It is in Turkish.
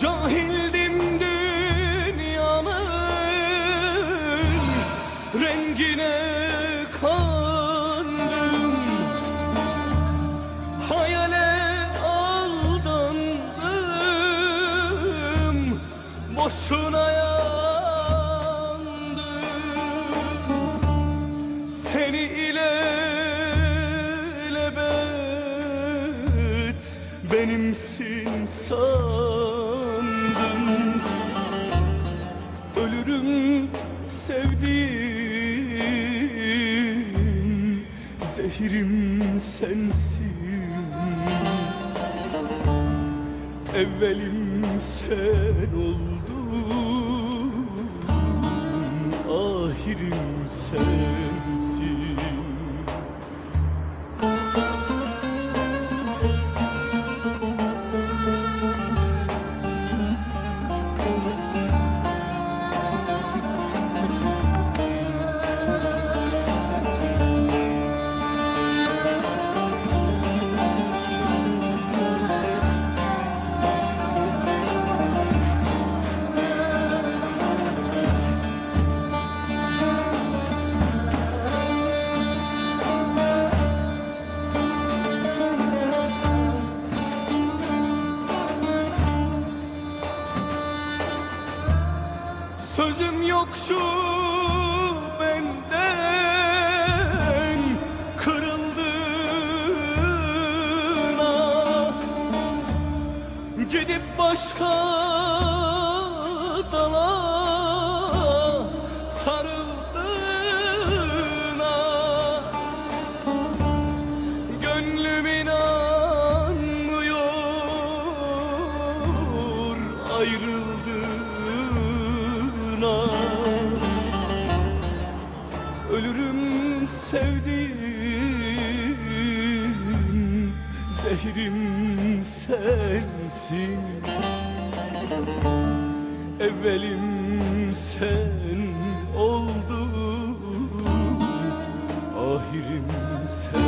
Cahildim dünyanın rengine kandım. Hayale aldandım boşuna yandım. Seni ile lebet benimsin sen sensin. Evvelim sen oldun Ahirim sensin Sözüm yok şu benden. Kırıldığına Gidip başka dala sarıldığına Gönlüm inanmıyor ayrıldığına Ölürüm sevdiğim Zehrim sensin. Evvelim sen oldun Ahirim sensin